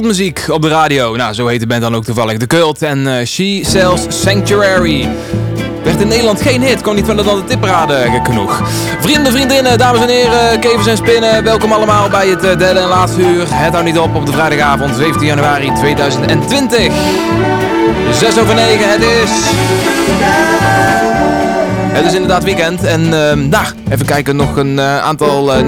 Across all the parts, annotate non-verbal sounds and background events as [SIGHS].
cultmuziek op de radio. Nou, zo heet de band dan ook toevallig. De Cult en uh, She Sells Sanctuary. Werd in Nederland geen hit, kon niet van de, de tipraden genoeg. Vrienden, vriendinnen, dames en heren, kevers en spinnen. Welkom allemaal bij het derde en laatste uur. Het houdt niet op op de vrijdagavond 17 januari 2020. 6 over 9, het is... Het is inderdaad weekend en uh, nou, even kijken, nog een uh, aantal uh,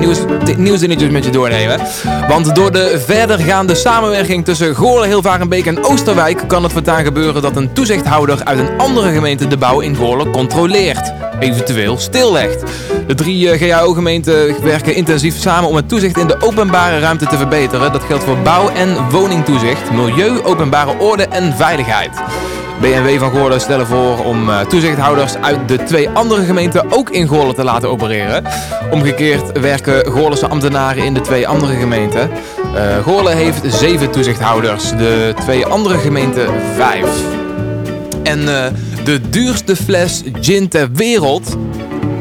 nieuws, met je doornemen. Want door de verdergaande samenwerking tussen Goorlen, Hilvarenbeek en Oosterwijk kan het voortaan gebeuren dat een toezichthouder uit een andere gemeente de bouw in Goorlen controleert, eventueel stillegt. De drie GAO-gemeenten werken intensief samen om het toezicht in de openbare ruimte te verbeteren. Dat geldt voor bouw- en woningtoezicht, milieu, openbare orde en veiligheid. BNW van Goorlen stellen voor om uh, toezichthouders uit de twee andere gemeenten ook in Goorlen te laten opereren. Omgekeerd werken Goorlense ambtenaren in de twee andere gemeenten. Uh, Goorlen heeft zeven toezichthouders, de twee andere gemeenten vijf. En uh, de duurste fles gin ter wereld,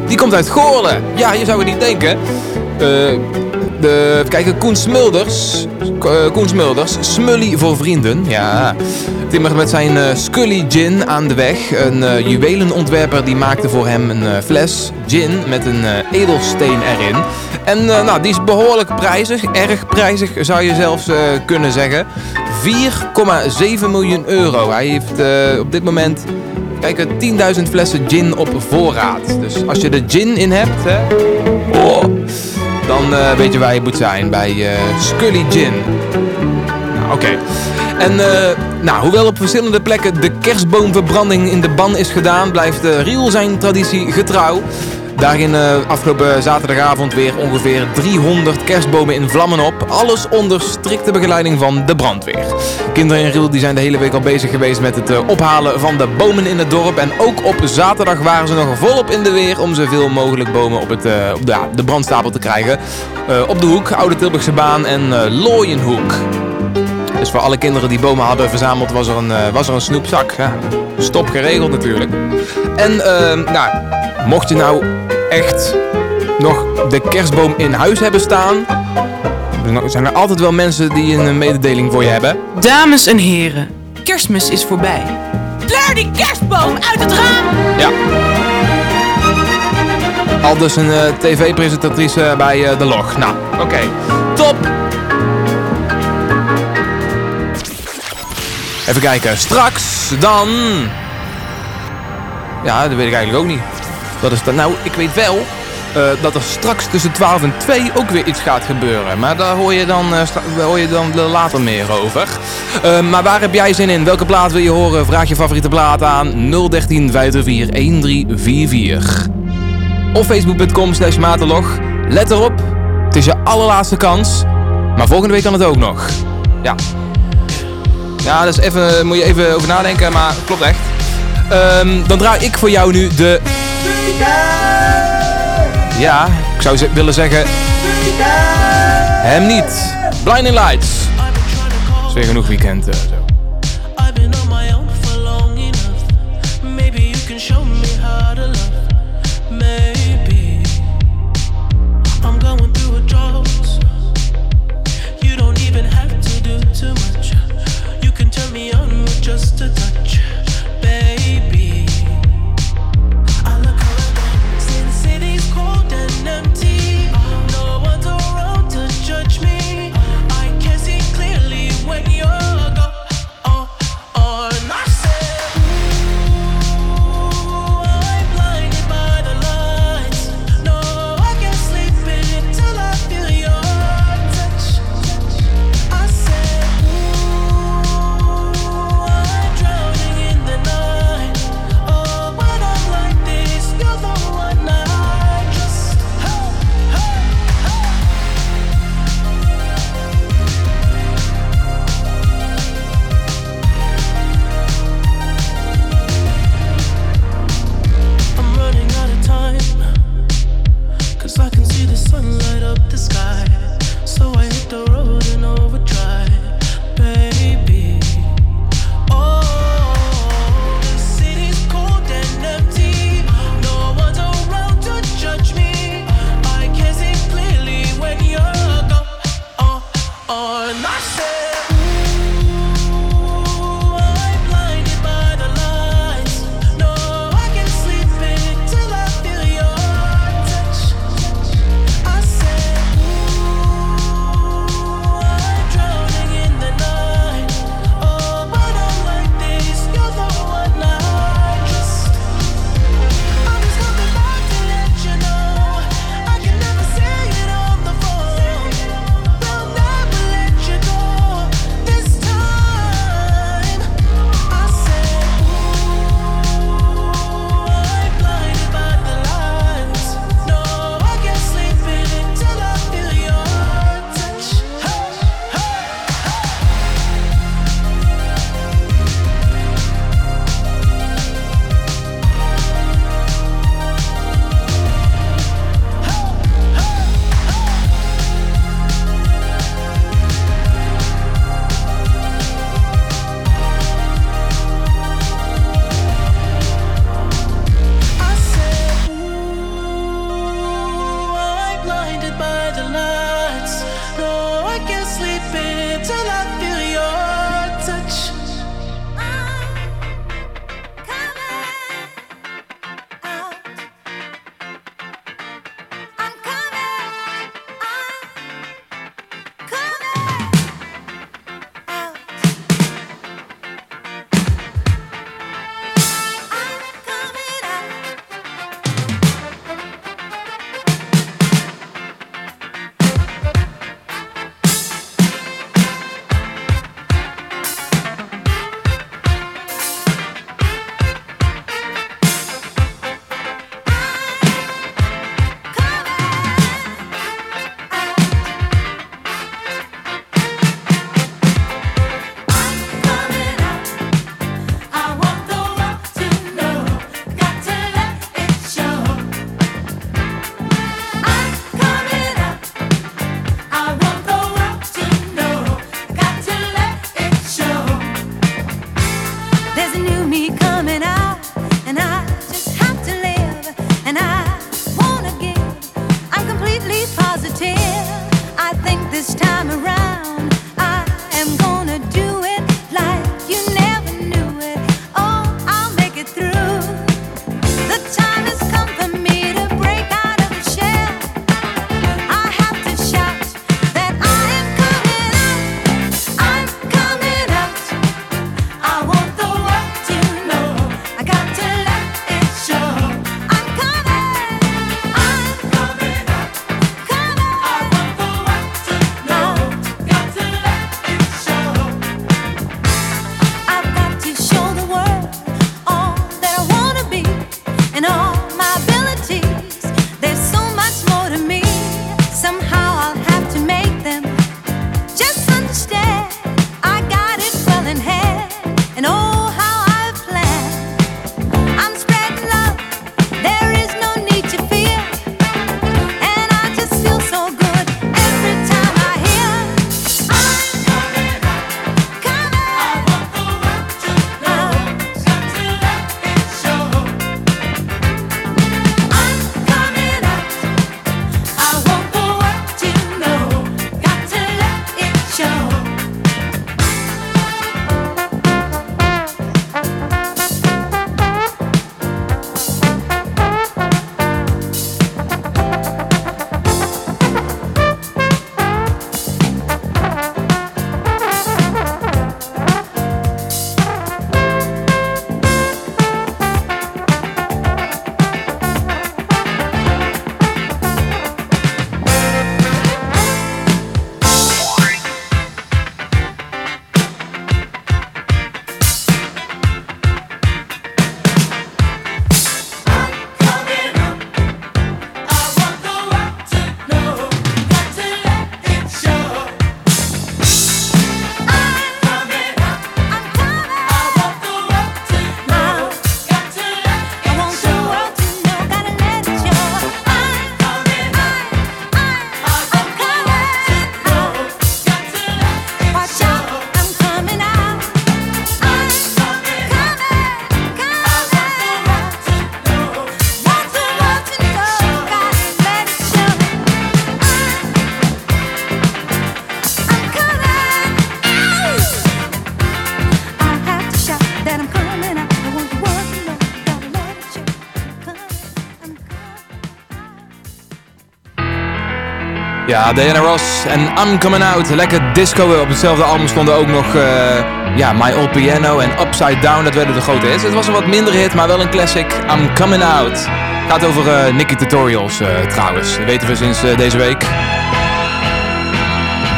die komt uit Goorlen. Ja, je zou het niet denken. de, kijken, Koen Smulders, Koen Smulders, Smully voor vrienden. Ja, timmert met zijn uh, Scully Gin aan de weg. Een uh, juwelenontwerper die maakte voor hem een uh, fles gin met een edelsteen erin. En nou, die is behoorlijk prijzig, erg prijzig zou je zelfs kunnen zeggen. 4,7 miljoen euro. Hij heeft op dit moment kijk, 10.000 flessen gin op voorraad. Dus als je de gin in hebt, hè, oh, dan weet je waar je moet zijn bij Scully Gin. Nou, oké. En uh, nou, hoewel op verschillende plekken de kerstboomverbranding in de ban is gedaan, blijft uh, Riel zijn traditie getrouw. Daarin uh, afgelopen zaterdagavond weer ongeveer 300 kerstbomen in vlammen op. Alles onder strikte begeleiding van de brandweer. Kinderen in Riel die zijn de hele week al bezig geweest met het ophalen van de bomen in het dorp. En ook op zaterdag waren ze nog volop in de weer om zoveel mogelijk bomen op, het, op de, de brandstapel te krijgen. op de hoek, Oude Tilburgse Baan en Looienhoek. Dus voor alle kinderen die bomen hadden verzameld was er een, uh, was er een snoepzak. Ja, stop geregeld natuurlijk. En uh, nou, mocht je nou echt nog de kerstboom in huis hebben staan... zijn er altijd wel mensen die een mededeling voor je hebben. Dames en heren, kerstmis is voorbij. Kleur die kerstboom uit het raam! Ja. Al dus een uh, tv-presentatrice bij De Log. Nou, oké. Okay. Top! Even kijken. Straks dan... Ja, dat weet ik eigenlijk ook niet. Dat is dan... Nou, ik weet wel uh, dat er straks tussen 12 en 2 ook weer iets gaat gebeuren. Maar daar hoor je dan, uh, hoor je dan later meer over. Uh, maar waar heb jij zin in? Welke plaat wil je horen? Vraag je favoriete plaat aan 013 504 1344. Of facebook.com slash matelog. Let erop, het is je allerlaatste kans. Maar volgende week kan het ook nog. Ja, ja, dus even, moet je even over nadenken, maar klopt echt. Um, dan draai ik voor jou nu de... Ja, ik zou willen zeggen... Hem niet. Blinding Lights. is weer genoeg weekend. Uh, Ja, Diana Ross en I'm Coming Out. Lekker disco. Op hetzelfde album stonden ook nog uh, ja, My Old Piano en Upside Down. Dat werden de grote hits. Het was een wat minder hit, maar wel een classic. I'm Coming Out. Gaat over uh, Nicky Tutorials uh, trouwens. Dat weten we sinds deze week.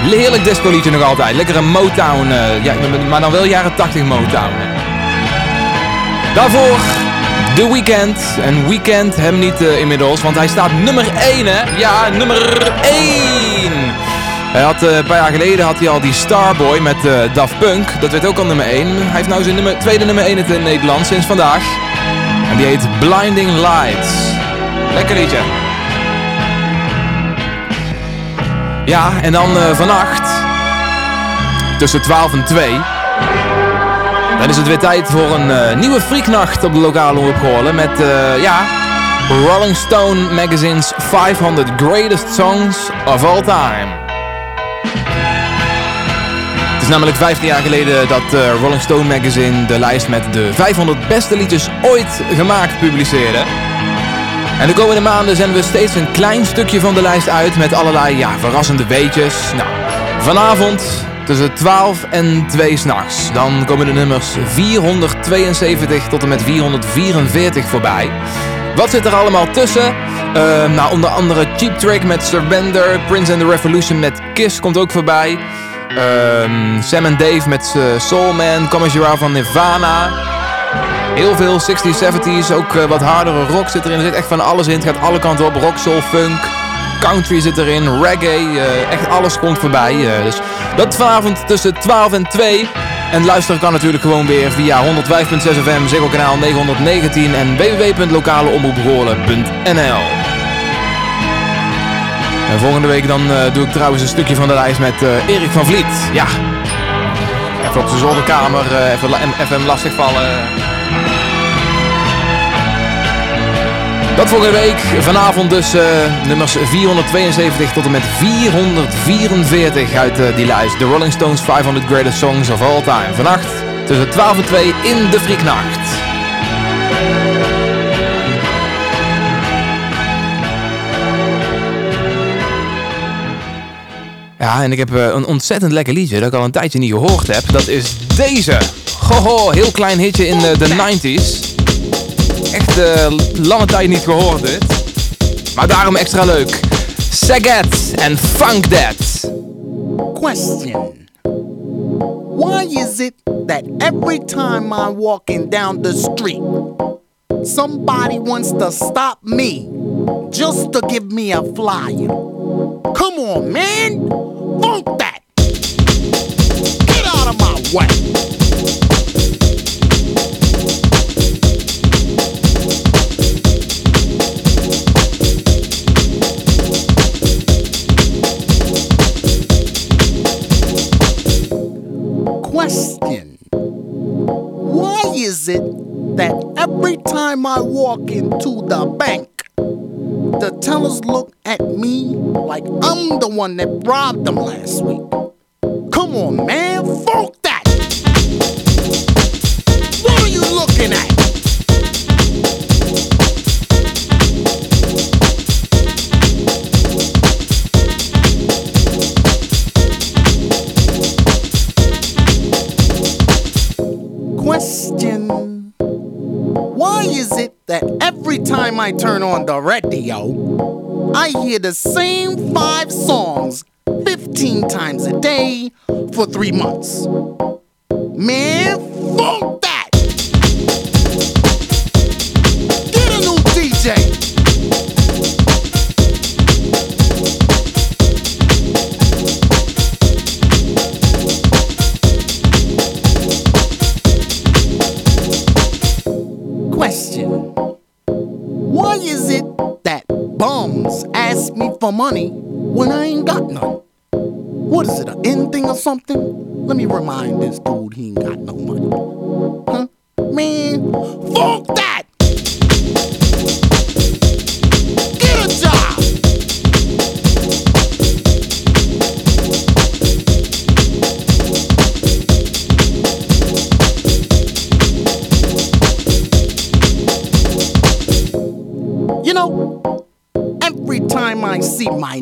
Heerlijk disco liedje nog altijd. Lekkere Motown. ja, maar dan wel jaren 80 Motown. Daarvoor The Weeknd. En Weekend hem niet uh, inmiddels, want hij staat nummer 1 hè. Ja, nummer 1. Hij had, uh, een paar jaar geleden had hij al die Starboy met uh, Daft Punk. Dat werd ook al nummer 1. Hij heeft nou zijn tweede nummer 1 in Nederland sinds vandaag. En die heet Blinding Lights. Lekker liedje. Ja, en dan vannacht tussen 12 en 2 dan is het weer tijd voor een uh, nieuwe freaknacht op de lokale omroep met, uh, ja, Rolling Stone Magazine's 500 Greatest Songs of All Time. Het is namelijk 15 jaar geleden dat uh, Rolling Stone Magazine de lijst met de 500 beste liedjes ooit gemaakt publiceerde. En de komende maanden zenden we steeds een klein stukje van de lijst uit met allerlei ja, verrassende weetjes. Nou, vanavond tussen 12 en 2 s'nachts. Dan komen de nummers 472 tot en met 444 voorbij. Wat zit er allemaal tussen? Uh, nou, onder andere Cheap Trick met Surrender, Prince and the Revolution met Kiss komt ook voorbij. Uh, Sam and Dave met uh, Soul Man, Come van Nirvana. Heel veel 60s, 70s, ook uh, wat hardere rock zit erin. Er zit echt van alles in. Het gaat alle kanten op. Rock, soul, funk, country zit erin, reggae. Uh, echt alles komt voorbij. Dus dat vanavond tussen 12 en 2. En luisteren kan natuurlijk gewoon weer via 105.6 FM, Ziggo kanaal 919 en www.lokaleomroepgoorlen.nl En volgende week dan uh, doe ik trouwens een stukje van de lijst met uh, Erik van Vliet. Ja, even op zijn zolderkamer, uh, even, even hem lastigvallen. Dat volgende week. Vanavond dus uh, nummers 472 tot en met 444 uit uh, die lijst. The Rolling Stones 500 Greatest Songs of All Time. Vannacht tussen 12 en 2 in de Frieknacht. Ja, en ik heb uh, een ontzettend lekker liedje dat ik al een tijdje niet gehoord heb. Dat is deze. Hoho, heel klein hitje in de, de 90s. Echt uh, lange tijd niet gehoord dit. Maar daarom extra leuk. Saget en Funk That. Question. Why is it that every time I'm walking down the street, somebody wants to stop me just to give me a flyer? Come on, man. Funk that. Get out of my way. Is it that every time I walk into the bank, the tellers look at me like I'm the one that robbed them last week? Come on, man, fuck that every time I turn on the radio, I hear the same five songs 15 times a day for three months? Man, fuck money when I ain't got none? What is it, an end thing or something? Let me remind this dude he ain't got no money. Huh? Man, fuck that!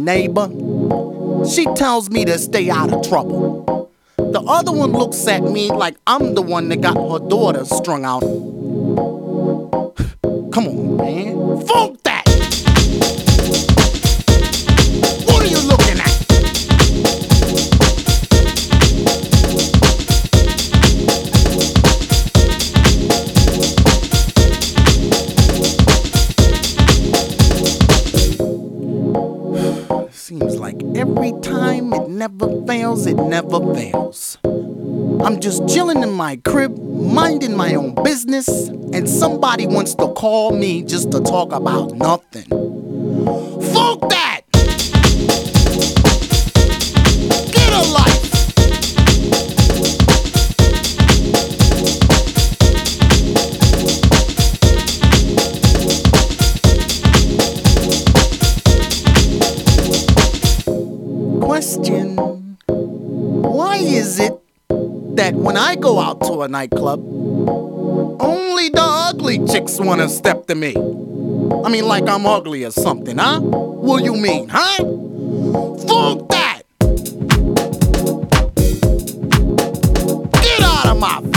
Neighbor, she tells me to stay out of trouble. The other one looks at me like I'm the one that got her daughter strung out. [SIGHS] Come on, man. Funk never fails. I'm just chilling in my crib, minding my own business, and somebody wants to call me just to talk about nothing. Fuck that! Get a life! Question that when I go out to a nightclub, only the ugly chicks wanna step to me? I mean, like I'm ugly or something, huh? What you mean, huh? Fuck that! Get out of my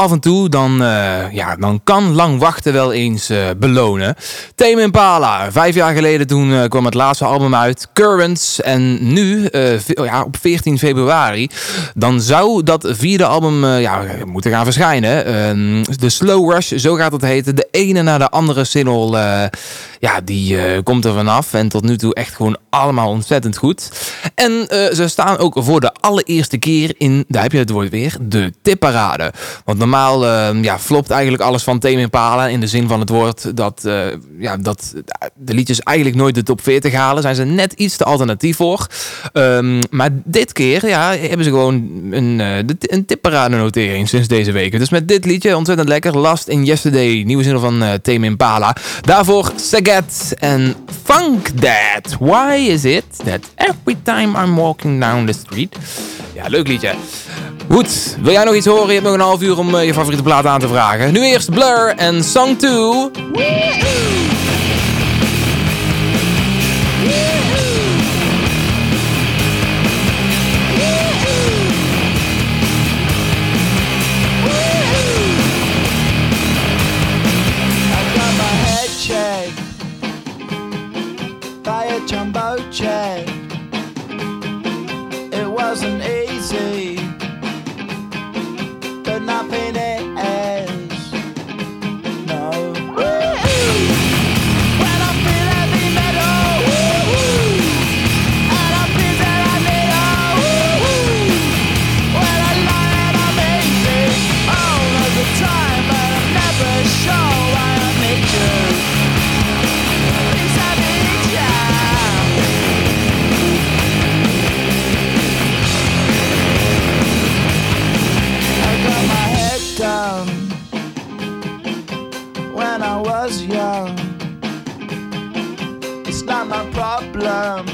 af en toe, dan, eh, ja, dan kan lang wachten wel eens eh, belonen. Tame Impala, vijf jaar geleden toen eh, kwam het laatste album uit, Currents. En nu, ja, op 14 februari, dan zou dat vierde album ja, moeten gaan verschijnen. Ehm, de Slow Rush, zo gaat het heten. De ene na de andere single, ja, die komt er vanaf. En tot nu toe echt gewoon allemaal ontzettend goed. En eh, ze staan ook voor de allereerste keer in, daar heb je het woord weer, de tipparade. Want normaal eh, ja, flopt eigenlijk alles van Tame Impala in de zin van het woord dat, eh, ja, dat de liedjes eigenlijk nooit de top 40 halen. Zijn ze net iets te alternatief voor. Ehm, maar dit keer ja, hebben ze gewoon een, eh, een tipparade notering sinds deze week. Dus met dit liedje ontzettend lekker. Last in Yesterday, nieuwe zin van eh Tame Impala. Daarvoor Saget en Funk That. Why is it that every time I'm walking down the street... Ja, leuk liedje. Goed, wil jij nog iets horen? Je hebt nog een half uur om eh, je favoriete plaat aan te vragen. Nu eerst Blur en Song 2. Problem.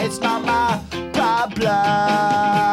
It's not my problem.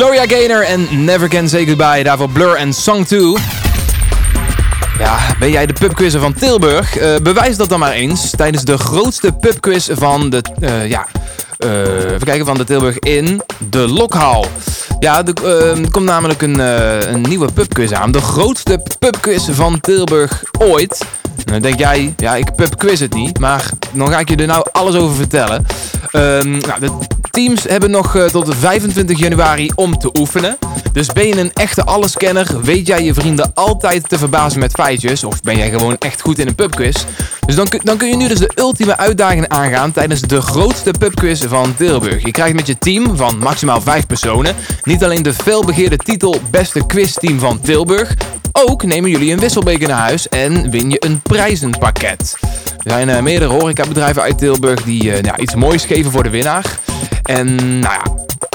Gloria Gaynor en Never Can Say Goodbye. Daarvoor Blur en Song 2. Ja, ben jij de pubquizzer van Tilburg? Eh, bewijs dat dan maar eens tijdens de grootste pubquiz van de, eh, ja, eh, even kijken, van de Tilburg in de Lokhal. Ja, er, eh, er komt namelijk een, een nieuwe pubquiz aan. De grootste pubquiz van Tilburg ooit. En denk jij, ja, ik pubquiz het niet, maar dan ga ik je er nou alles over vertellen. Ehm, nou, teams hebben nog eh, tot 25 januari om te oefenen. Dus ben je een echte alleskenner, weet jij je vrienden altijd te verbazen met feitjes, of ben jij gewoon echt goed in een pubquiz. Dus dan, kun- dan kun je nu dus de ultieme uitdaging aangaan tijdens de grootste pubquiz van Tilburg. Je krijgt met je team van maximaal 5 personen niet alleen de felbegeerde titel beste quizteam van Tilburg, ook nemen jullie een wisselbeker naar huis en win je een prijzenpakket. Er zijn eh, meerdere horecabedrijven uit Tilburg die eh, ja, iets moois geven voor de winnaar. En nou ja,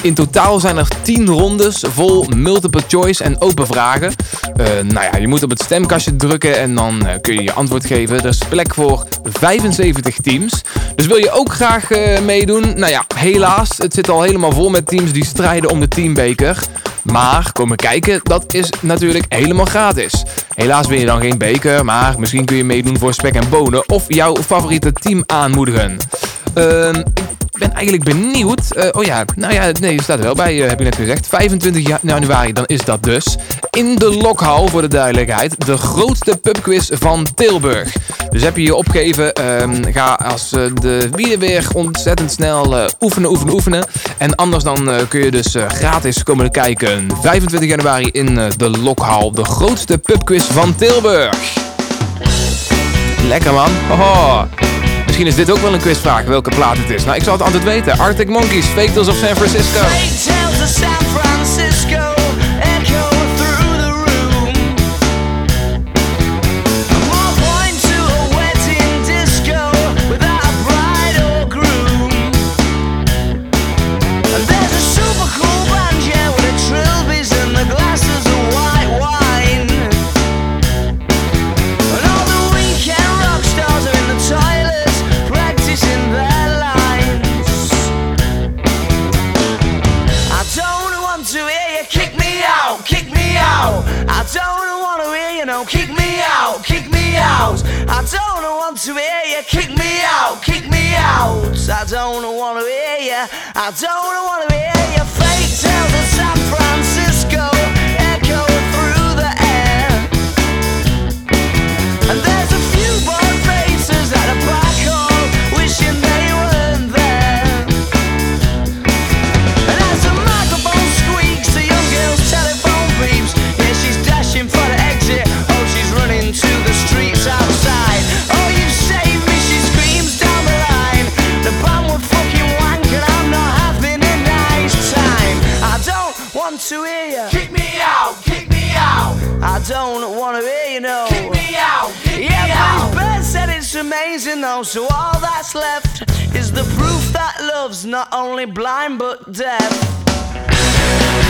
in totaal zijn er 10 rondes vol multiple choice en open vragen. Eh, nou ja, je moet op het stemkastje drukken en dan eh, kun je je antwoord geven. Er is plek voor 75 teams. Dus wil je ook graag eh, meedoen? Nou ja, helaas, het zit al helemaal vol met teams die strijden om de teambeker. Maar komen kijken, dat is natuurlijk helemaal gratis. Helaas win je dan geen beker, maar misschien kun je meedoen voor spek en bonen of jouw favoriete team aanmoedigen. Ehm, ik ben eigenlijk benieuwd. eh, oh ja, nou ja, nee, staat er wel bij, eh, heb je net gezegd. 25 ja- januari, dan is dat dus. In de Lokhal, voor de duidelijkheid. De grootste pubquiz van Tilburg. Dus heb je je opgegeven, ehm, ga als eh, de wielen weer ontzettend snel oefenen, oefenen, oefenen. En anders dan kun je dus gratis komen kijken. 25 januari in eh, de Lokhal. De grootste pubquiz van Tilburg. Lekker man. Misschien is dit ook wel een quizvraag, welke plaat het is. Nou, ik zal het altijd weten. Arctic Monkeys, Fake Tales of San Francisco. Fake tales of San Francisco not only blind but deaf.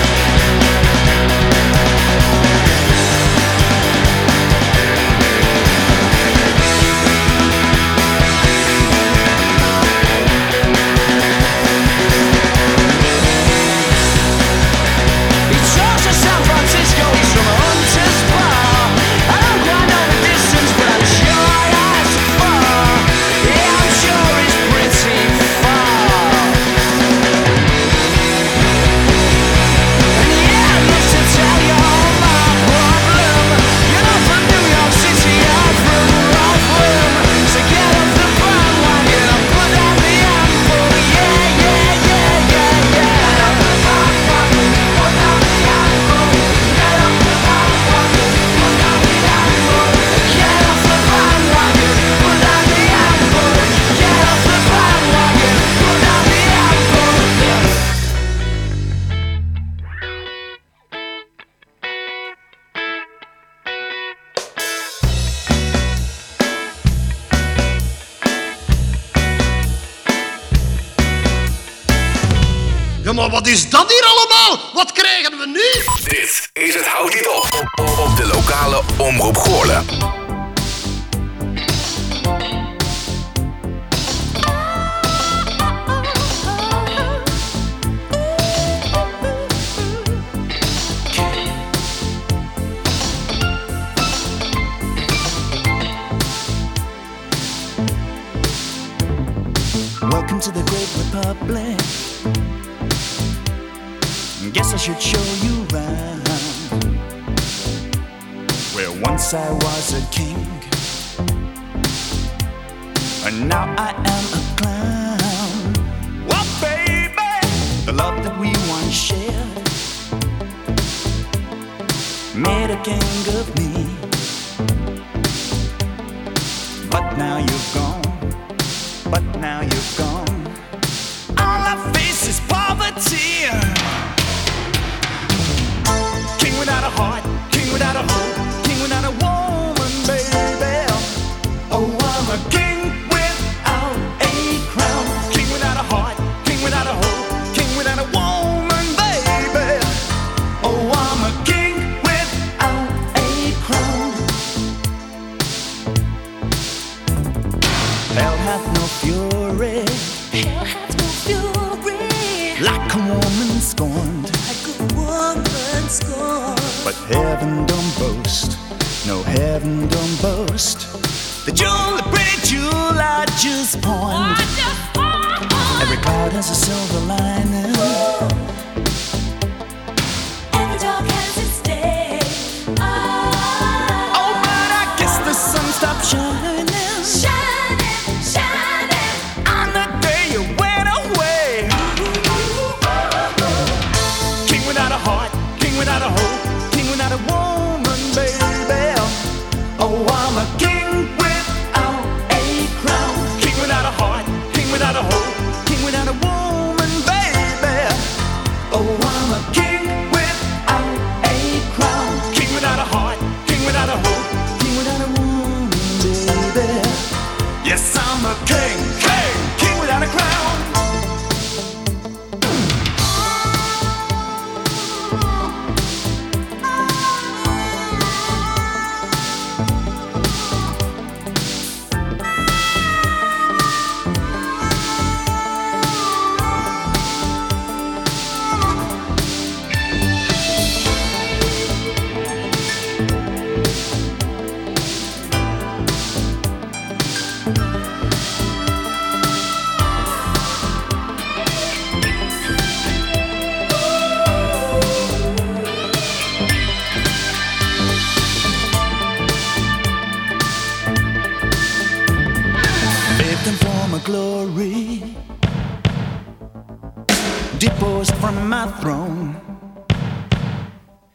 from my throne.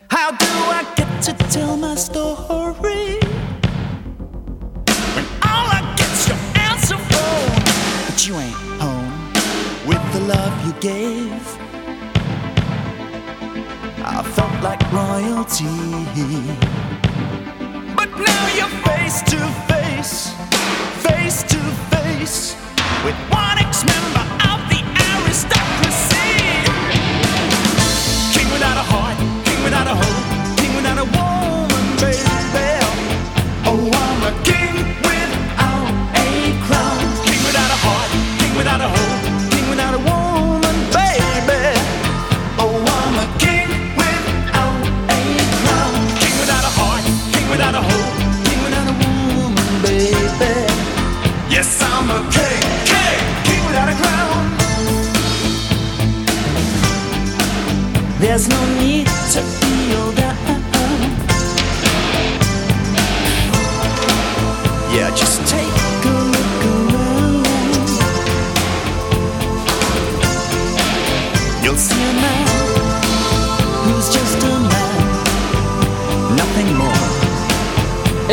How do I get to tell my story? When all I get's your answer phone, but you ain't home with the love you gave. I felt like royalty, but now you're face to face, face to face with one ex member.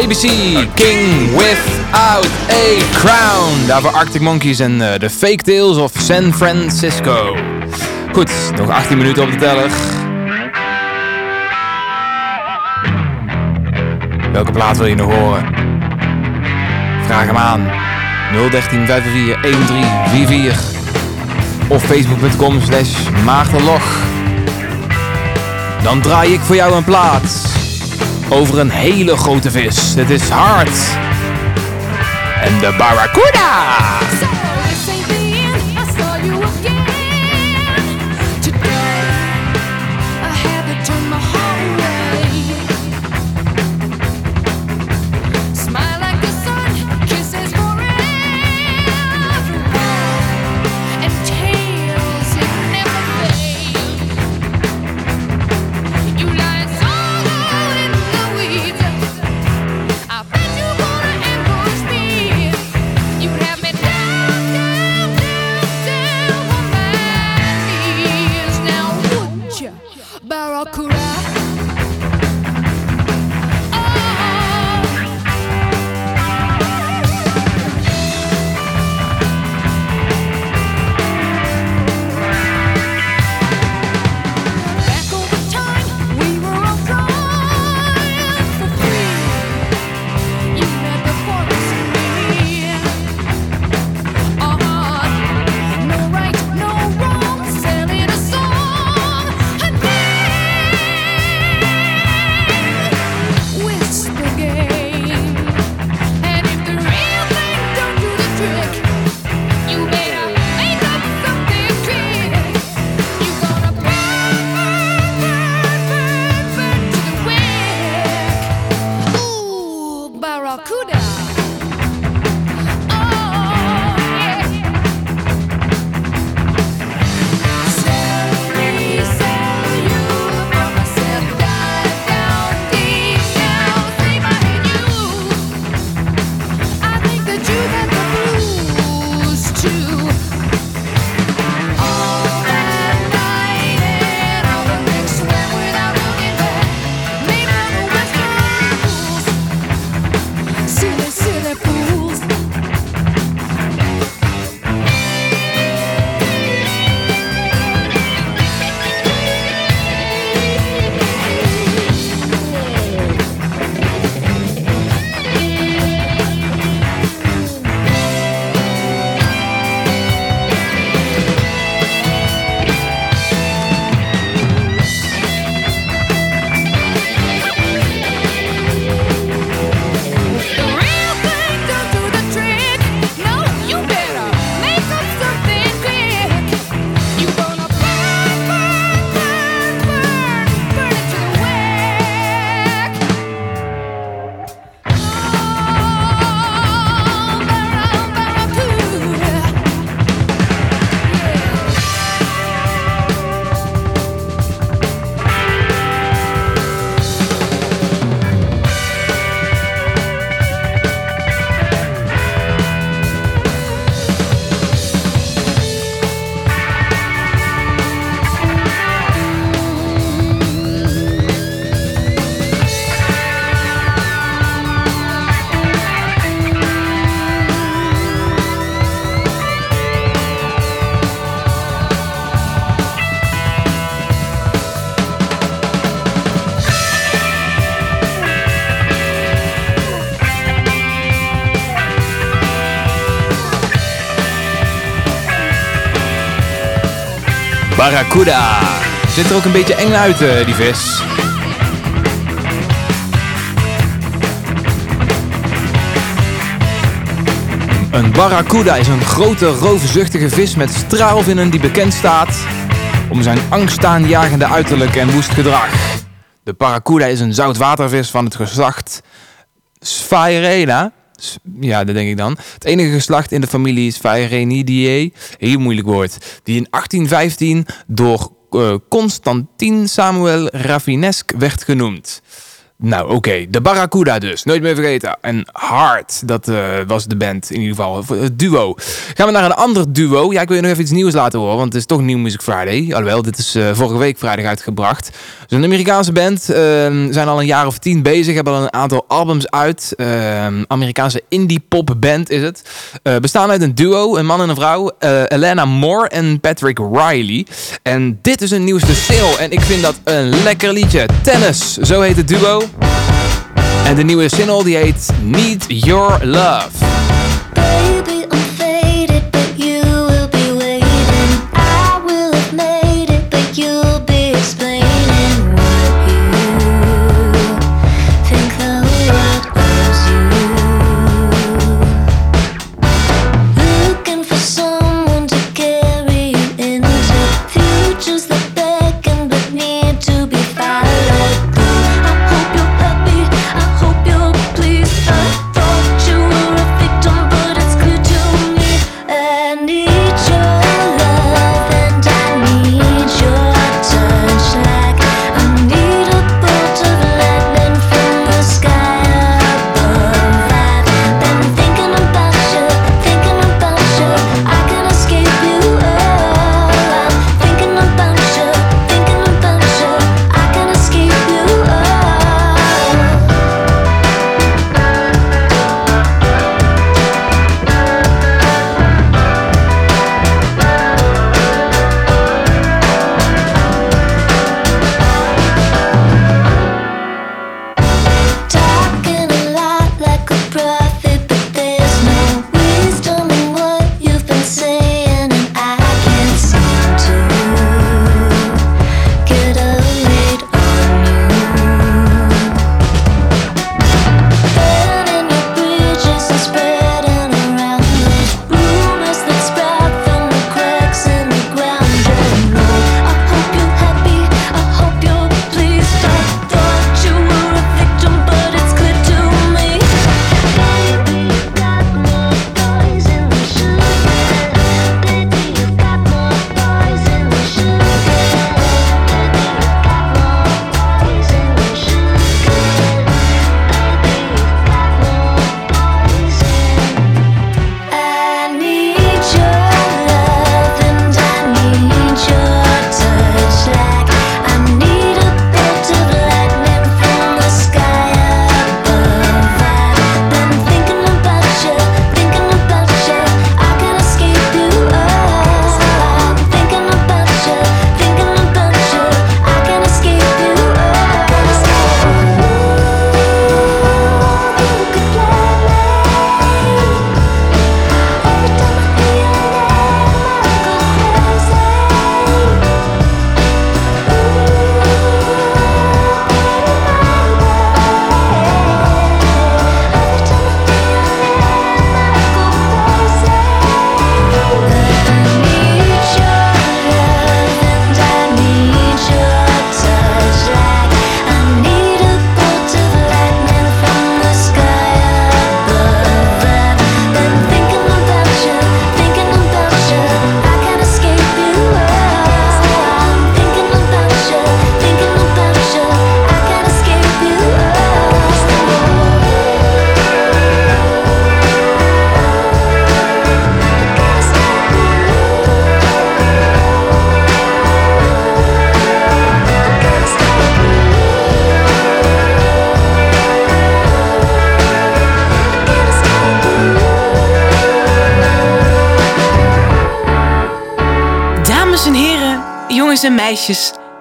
ABC King Without a Crown. Daarvoor Arctic Monkeys en eh, de Fake Tales of San Francisco. Goed, nog 18 minuten op de teller. Welke plaat wil je nog horen? Vraag hem aan. 013 54 1344 of facebook.com slash maagdelog. Dan draai ik voor jou een plaats over een hele grote vis. Het is hard. En de Barracuda! Barracuda. Ziet er ook een beetje eng uit, eh, die vis. Een barracuda is een grote roofzuchtige vis met straalvinnen die bekend staat om zijn angstaanjagende uiterlijk en woest gedrag. De barracuda is een zoutwatervis van het geslacht Sphaerena. Ja, dat denk ik dan. Het enige geslacht in de familie Sphaerenidae, heel moeilijk woord, die in 1815 door eh, Constantin Samuel Rafinesque werd genoemd. Nou, oké. De Barracuda dus. Nooit meer vergeten. En Hard, dat eh, was de band in ieder geval. Het duo. Gaan we naar een ander duo. Ja, ik wil je nog even iets nieuws laten horen, want het is toch Nieuw Music Friday. Alhoewel, dit is eh, vorige week vrijdag uitgebracht. Het is een Amerikaanse band. eh, zijn al een jaar of tien bezig. Hebben al een aantal albums uit. Eh, Amerikaanse indie pop band is het. Eh, bestaan uit een duo, een man en een vrouw. Elena Moore en Patrick Riley. En dit is hun nieuwste single. En ik vind dat een lekker liedje. Tennis, zo heet het duo. En de nieuwe single die heet Need Your Love.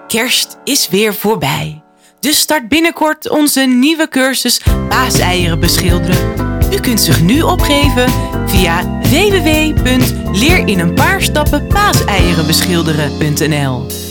Kerst is weer voorbij. Dus start binnenkort onze nieuwe cursus paaseieren beschilderen. U kunt zich nu opgeven via www.leerineenpaarstappenpaaseierenbeschilderen.nl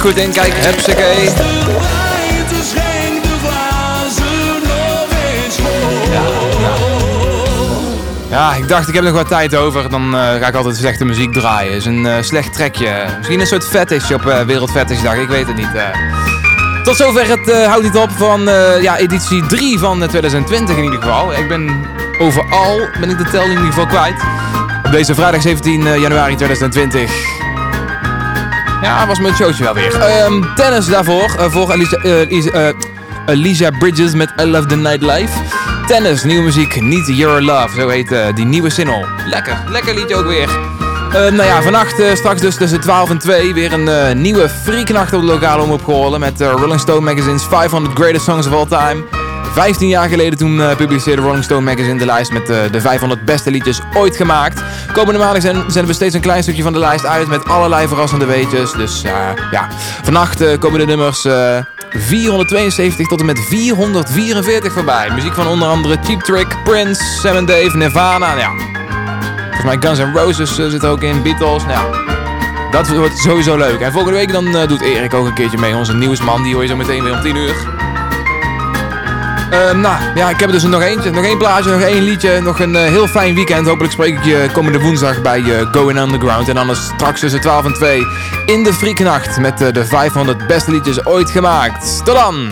goed in. Kijk, hupsakee. Ja, ik dacht ik heb nog wat tijd over. Dan eh, ga ik altijd slechte muziek draaien. is een eh, slecht trekje. Misschien een soort fetish op uh, Wereldfetishdag. Ik weet het niet. eh. Tot zover het eh, houdt niet op van eh, ja, editie 3 van eh, 2020 in ieder geval. Ik ben overal, ben ik de tel in ieder geval kwijt. Op deze vrijdag 17 januari 2020. Ja, was mijn showtje wel weer. Ehm, tennis daarvoor. eh, voor Alicia, eh, eh, Alicia Bridges met I Love the Nightlife. Tennis, nieuwe muziek, Niet Your Love. Zo heet die nieuwe single. Lekker, lekker liedje ook weer. Ehm, nou ja, vannacht straks dus tussen 12 en 2 weer een nieuwe freaknacht op de lokale omroep Goorlen met Rolling Stone Magazine's 500 Greatest Songs of All Time. 15 jaar geleden toen eh, publiceerde Rolling Stone Magazine de lijst met eh, de 500 beste liedjes ooit gemaakt. Komende maandag zenden we steeds een klein stukje van de lijst uit met allerlei verrassende weetjes. Dus eh, ja, vannacht komen de nummers eh, 472 tot en met 444 voorbij. Muziek van onder andere Cheap Trick, Prince, Sam Dave, Nirvana. Nou ja, volgens mij Guns N' Roses zit er ook in, Beatles. Nou ja, dat wordt sowieso leuk. En volgende week dan doet Erik ook een keertje mee. Onze nieuwsman, die hoor je zo meteen weer om 10 uur. Ehm, nou, ja, ik heb er dus nog eentje. Nog één plaatje, nog één liedje. Nog een eh, heel fijn weekend. Hopelijk spreek ik je komende woensdag bij eh, Going Underground. En anders straks tussen 12 en 2 in de Frieknacht. Met eh, de 500 beste liedjes ooit gemaakt. Tot dan!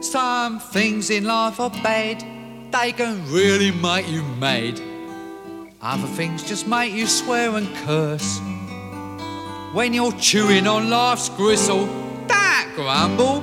Some things in life are bad, they can really make you mad. Other things just make you swear and curse. When you're chewing on life's gristle, don't grumble,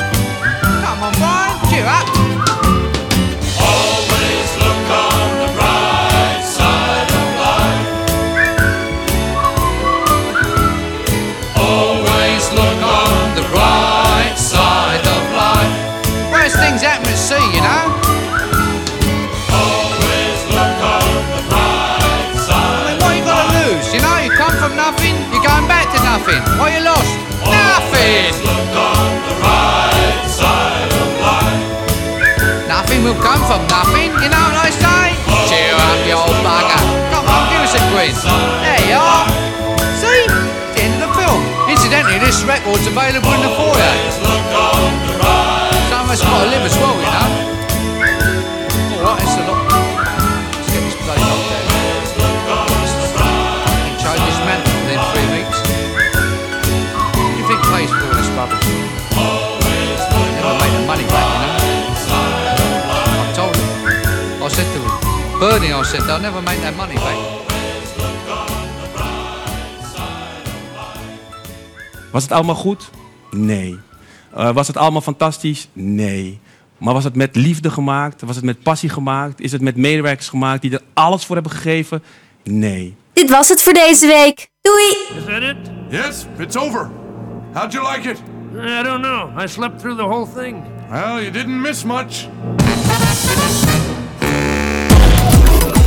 This record's available in the foyer. Some of us got to live as well, you know. Alright, it's a lot. Let's get this bloody dog down. Fucking change this man within three weeks. What do you think pays for this rubbish? Never make the money back, you know. I told him. I said to him, Bernie, I said, they'll never make that money back. Was het allemaal goed? Nee. Eh, was het allemaal fantastisch? Nee. Maar was het met liefde gemaakt? Was het met passie gemaakt? Is het met medewerkers gemaakt die er alles voor hebben gegeven? Nee. Dit was het voor deze week. Doei! Is that it? Yes, it's over. How'd you like it? I don't know. I slept through the whole thing. Well, you didn't miss much.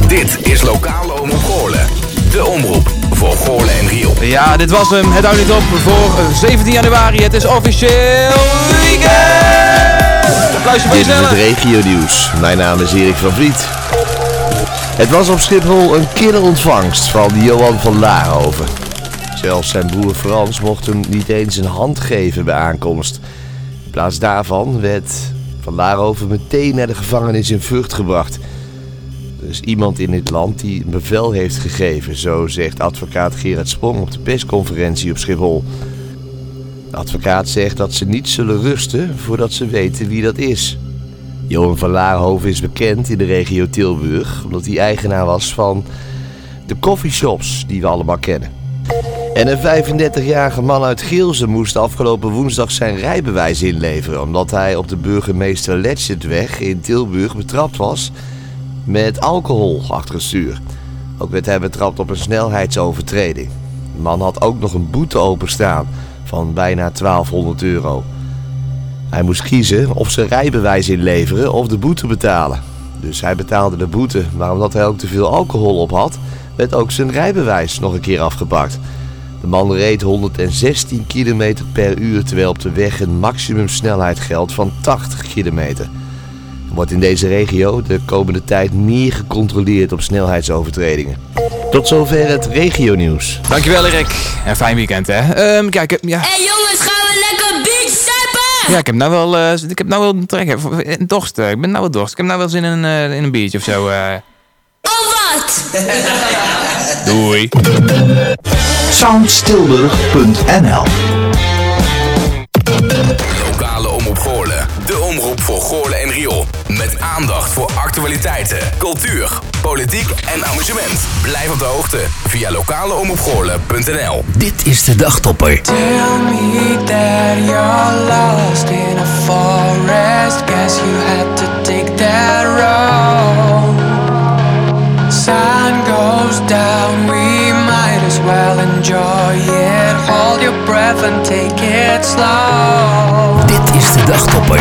Dit is Lokale Omroep. De omroep voor Goorlen en Riel. Ja, dit was hem. Het houdt niet op voor eh, 17 januari. Het is officieel weekend! Applausje voor Dit is het jezelf. regio-nieuws. Mijn naam is Erik van Vliet. Het was op Schiphol een kille ontvangst van Johan van Laarhoven. Zelfs zijn broer Frans mocht hem niet eens een hand geven bij aankomst. In plaats daarvan werd Van Laarhoven meteen naar de gevangenis in Vught gebracht. Is iemand in dit land die een bevel heeft gegeven, zo zegt advocaat Gerard Sprong op de persconferentie op Schiphol. De advocaat zegt dat ze niet zullen rusten voordat ze weten wie dat is. Johan van Laarhoven is bekend in de regio Tilburg omdat hij eigenaar was van de coffeeshops die we allemaal kennen. En een 35-jarige man uit Geelze moest afgelopen woensdag zijn rijbewijs inleveren... omdat hij op de burgemeester Letchitweg in Tilburg betrapt was met alcohol achter het stuur. Ook werd hij betrapt op een snelheidsovertreding. De man had ook nog een boete openstaan van bijna 1200 euro. Hij moest kiezen of zijn rijbewijs inleveren of de boete betalen. Dus hij betaalde de boete, maar omdat hij ook te veel alcohol op had, werd ook zijn rijbewijs nog een keer afgepakt. De man reed 116 km per uur, terwijl op de weg een maximumsnelheid geldt van 80 kilometer. Wordt in deze regio de komende tijd meer gecontroleerd op snelheidsovertredingen. Tot zover het regionieuws. Dankjewel Erik. En fijn weekend hè. Ehm, kijk, ja. Hey jongens, gaan we lekker beach zappen? Ja, ik heb nou wel, eh, ik heb nou wel een trek, een dorst. eh, Ik ben nou wel dorst. Ik heb nou wel zin in, een, eh, in een biertje of zo. eh. Oh wat? [LAUGHS] Doei. Soundstilburg.nl De omroep voor Goorlen en Riool. Met aandacht voor actualiteiten, cultuur, politiek en amusement. Blijf op de hoogte via lokaleomroepgoorlen.nl Dit is de dagtopper. Tell me that you're lost in a forest. Guess you had to take that road. Sun goes down, we might as well enjoy it. Hold your breath and take it slow. Dit is de dagtopper.